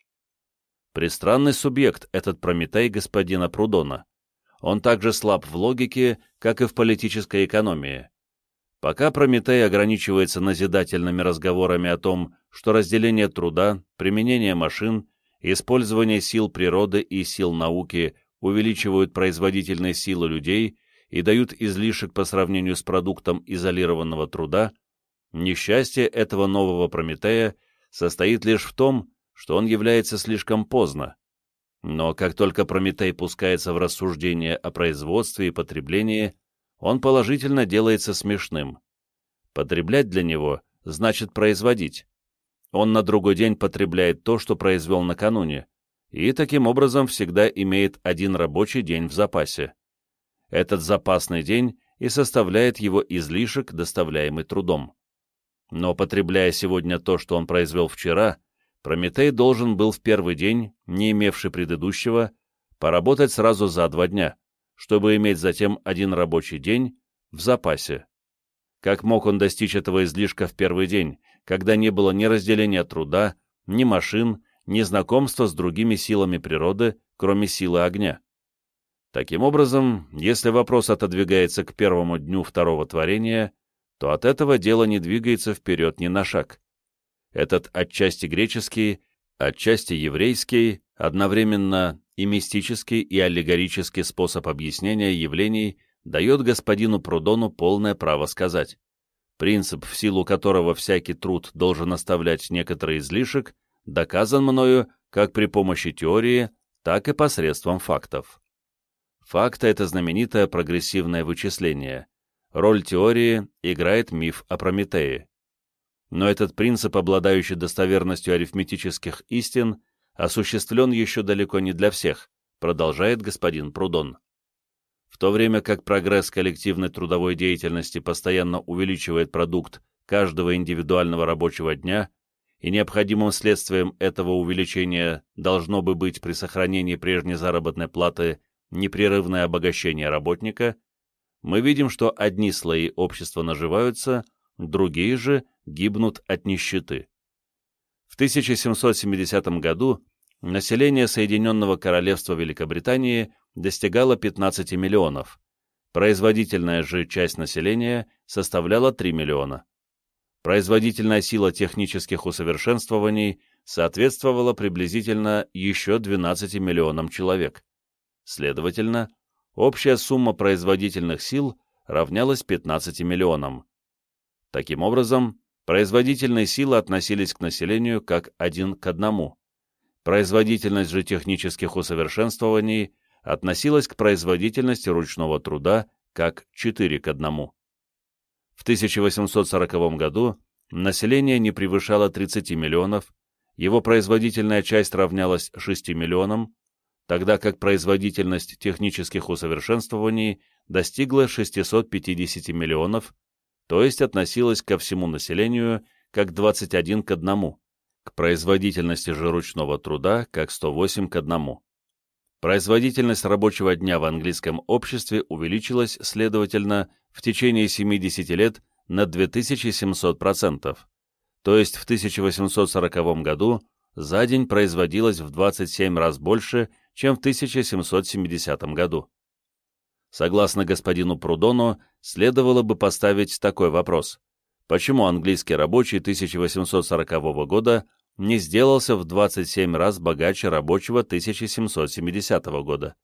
Пристранный субъект этот Прометей господина Прудона. Он также слаб в логике, как и в политической экономии. Пока Прометей ограничивается назидательными разговорами о том, что разделение труда, применение машин использование сил природы и сил науки увеличивают производительные силы людей и дают излишек по сравнению с продуктом изолированного труда, несчастье этого нового Прометея состоит лишь в том, что он является слишком поздно. Но как только Прометей пускается в рассуждение о производстве и потреблении, он положительно делается смешным. Потреблять для него значит производить, он на другой день потребляет то, что произвел накануне, и таким образом всегда имеет один рабочий день в запасе. Этот запасный день и составляет его излишек, доставляемый трудом. Но потребляя сегодня то, что он произвел вчера, Прометей должен был в первый день, не имевший предыдущего, поработать сразу за два дня, чтобы иметь затем один рабочий день в запасе. Как мог он достичь этого излишка в первый день, когда не было ни разделения труда, ни машин, ни знакомства с другими силами природы, кроме силы огня. Таким образом, если вопрос отодвигается к первому дню второго творения, то от этого дело не двигается вперед ни на шаг. Этот отчасти греческий, отчасти еврейский, одновременно и мистический, и аллегорический способ объяснения явлений дает господину Прудону полное право сказать принцип, в силу которого всякий труд должен оставлять некоторый излишек, доказан мною как при помощи теории, так и посредством фактов. Факты — это знаменитое прогрессивное вычисление. роль теории играет миф о Прометее. Но этот принцип, обладающий достоверностью арифметических истин, осуществлен еще далеко не для всех, продолжает господин Прудон. В то время как прогресс коллективной трудовой деятельности постоянно увеличивает продукт каждого индивидуального рабочего дня, и необходимым следствием этого увеличения должно бы быть при сохранении прежней заработной платы непрерывное обогащение работника, мы видим, что одни слои общества наживаются, другие же гибнут от нищеты. В 1770 году население Соединенного Королевства Великобритании достигало 15 миллионов, производительная же часть населения составляла 3 миллиона. Производительная сила технических усовершенствований соответствовала приблизительно еще 12 миллионам человек. Следовательно, общая сумма производительных сил равнялась 15 миллионам. Таким образом, производительные силы относились к населению как один к одному. Производительность же технических усовершенствований относилась к производительности ручного труда как 4 к 1. В 1840 году население не превышало 30 миллионов, его производительная часть равнялась 6 миллионам, тогда как производительность технических усовершенствований достигла 650 миллионов, то есть относилась ко всему населению как 21 к 1, к производительности же ручного труда как 108 к 1. Производительность рабочего дня в английском обществе увеличилась, следовательно, в течение 70 лет на 2700%, то есть в 1840 году за день производилось в 27 раз больше, чем в 1770 году. Согласно господину Прудону, следовало бы поставить такой вопрос. Почему английский рабочий 1840 года не сделался в 27 раз богаче рабочего 1770 года?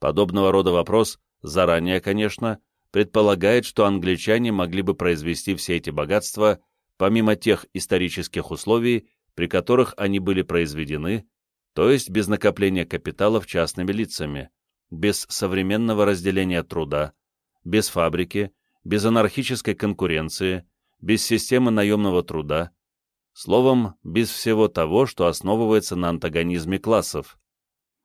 Подобного рода вопрос, заранее, конечно, предполагает, что англичане могли бы произвести все эти богатства помимо тех исторических условий, при которых они были произведены, то есть без накопления капиталов частными лицами, без современного разделения труда, без фабрики, без анархической конкуренции, без системы наемного труда, словом, без всего того, что основывается на антагонизме классов.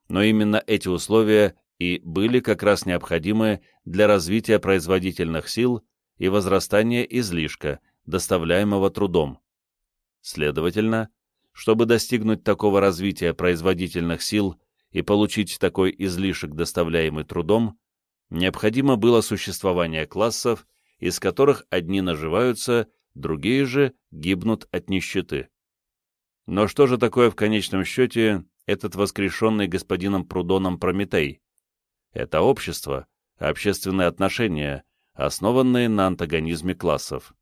Но именно эти условия и были как раз необходимы для развития производительных сил и возрастания излишка, доставляемого трудом. Следовательно, чтобы достигнуть такого развития производительных сил и получить такой излишек, доставляемый трудом, необходимо было существование классов, из которых одни наживаются, другие же гибнут от нищеты. Но что же такое в конечном счете этот воскрешенный господином Прудоном Прометей? Это общество, общественные отношения, основанные на антагонизме классов.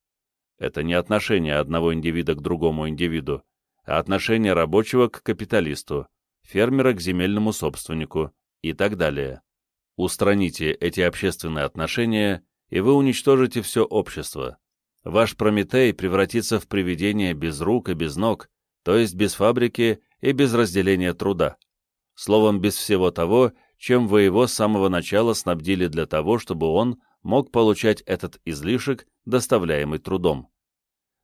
Это не отношение одного индивида к другому индивиду, а отношение рабочего к капиталисту, фермера к земельному собственнику и так далее. Устраните эти общественные отношения, и вы уничтожите все общество. Ваш Прометей превратится в привидение без рук и без ног, то есть без фабрики и без разделения труда. Словом, без всего того, чем вы его с самого начала снабдили для того, чтобы он мог получать этот излишек, доставляемый трудом.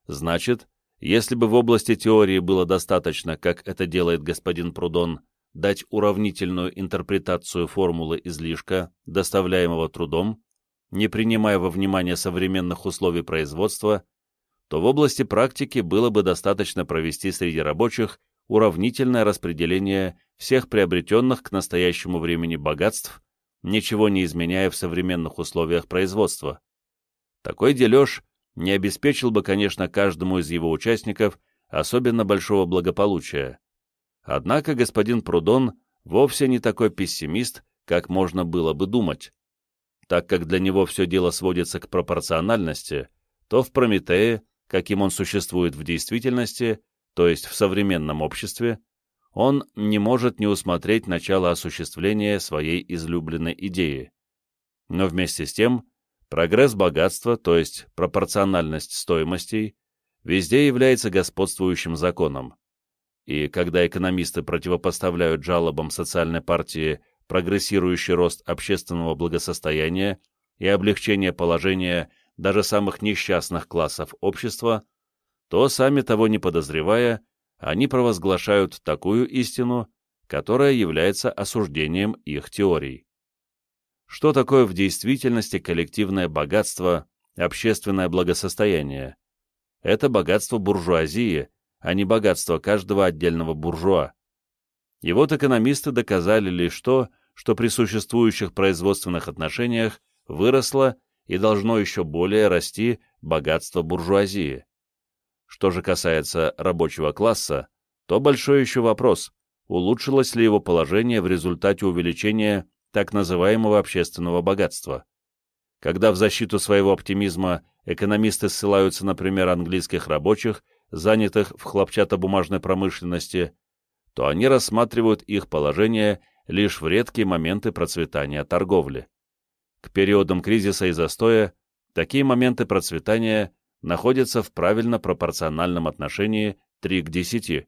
Значит, если бы в области теории было достаточно, как это делает господин Прудон, дать уравнительную интерпретацию формулы излишка, доставляемого трудом, не принимая во внимание современных условий производства, то в области практики было бы достаточно провести среди рабочих уравнительное распределение всех приобретенных к настоящему времени богатств, ничего не изменяя в современных условиях производства. Такой дележ не обеспечил бы, конечно, каждому из его участников особенно большого благополучия. Однако господин Прудон вовсе не такой пессимист, как можно было бы думать. Так как для него все дело сводится к пропорциональности, то в Прометее, каким он существует в действительности, то есть в современном обществе, он не может не усмотреть начало осуществления своей излюбленной идеи. Но вместе с тем, прогресс богатства, то есть пропорциональность стоимостей, везде является господствующим законом. И когда экономисты противопоставляют жалобам социальной партии прогрессирующий рост общественного благосостояния и облегчение положения даже самых несчастных классов общества, то, сами того не подозревая, они провозглашают такую истину, которая является осуждением их теорий. Что такое в действительности коллективное богатство, общественное благосостояние? Это богатство буржуазии, а не богатство каждого отдельного буржуа. И вот экономисты доказали лишь то, что при существующих производственных отношениях выросло и должно еще более расти богатство буржуазии. Что же касается рабочего класса, то большой еще вопрос, улучшилось ли его положение в результате увеличения так называемого общественного богатства. Когда в защиту своего оптимизма экономисты ссылаются на пример английских рабочих, занятых в хлопчатобумажной промышленности, то они рассматривают их положение лишь в редкие моменты процветания торговли. К периодам кризиса и застоя такие моменты процветания находятся в правильно пропорциональном отношении 3 к 10.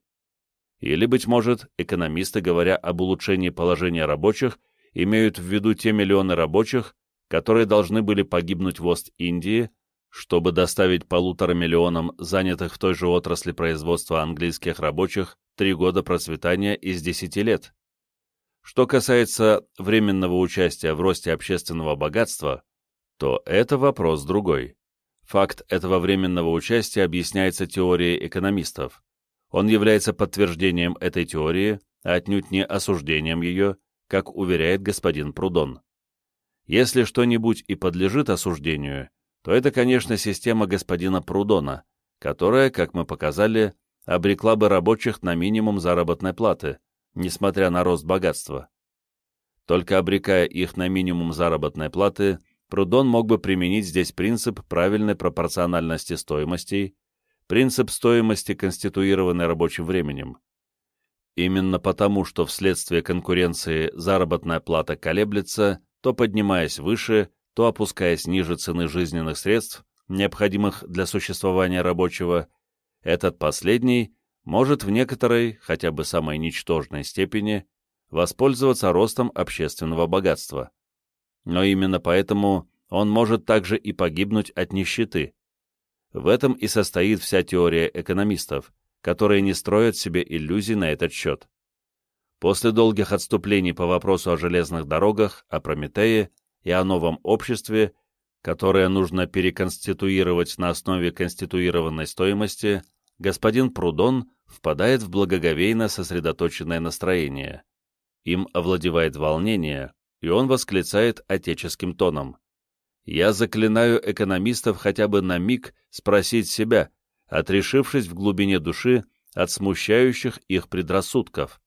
Или, быть может, экономисты, говоря об улучшении положения рабочих, имеют в виду те миллионы рабочих, которые должны были погибнуть в Ост-Индии, чтобы доставить полутора миллионам занятых в той же отрасли производства английских рабочих три года процветания из десяти лет. Что касается временного участия в росте общественного богатства, то это вопрос другой. Факт этого временного участия объясняется теорией экономистов. Он является подтверждением этой теории, а отнюдь не осуждением ее, как уверяет господин Прудон. Если что-нибудь и подлежит осуждению, то это, конечно, система господина Прудона, которая, как мы показали, обрекла бы рабочих на минимум заработной платы, несмотря на рост богатства. Только обрекая их на минимум заработной платы, Прудон мог бы применить здесь принцип правильной пропорциональности стоимостей, принцип стоимости, конституированной рабочим временем. Именно потому, что вследствие конкуренции заработная плата колеблется, то поднимаясь выше, то опускаясь ниже цены жизненных средств, необходимых для существования рабочего, этот последний может в некоторой, хотя бы самой ничтожной степени, воспользоваться ростом общественного богатства. Но именно поэтому он может также и погибнуть от нищеты, в этом и состоит вся теория экономистов, которые не строят себе иллюзий на этот счет. После долгих отступлений по вопросу о железных дорогах, о Прометее и о новом обществе, которое нужно переконституировать на основе конституированной стоимости, господин Прудон впадает в благоговейно сосредоточенное настроение. Им овладевает волнение, и он восклицает отеческим тоном я заклинаю экономистов хотя бы на миг спросить себя, отрешившись в глубине души от смущающих их предрассудков,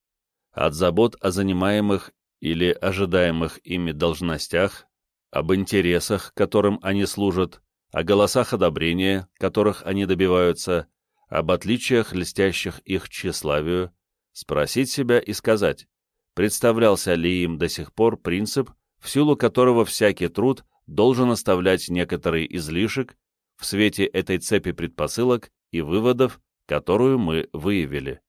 от забот о занимаемых или ожидаемых ими должностях, об интересах, которым они служат, о голосах одобрения, которых они добиваются, об отличиях, льстящих их тщеславию, спросить себя и сказать, представлялся ли им до сих пор принцип, в силу которого всякий труд должен оставлять некоторый излишек в свете этой цепи предпосылок и выводов, которую мы выявили.